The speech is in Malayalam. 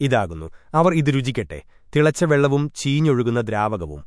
ഇതാകുന്നു. അവർ ഇത് രുചിക്കട്ടെ. തിളച്ച വെള്ളവും ചീഞ്ഞൊഴുകുന്ന ദ്രാവകവും.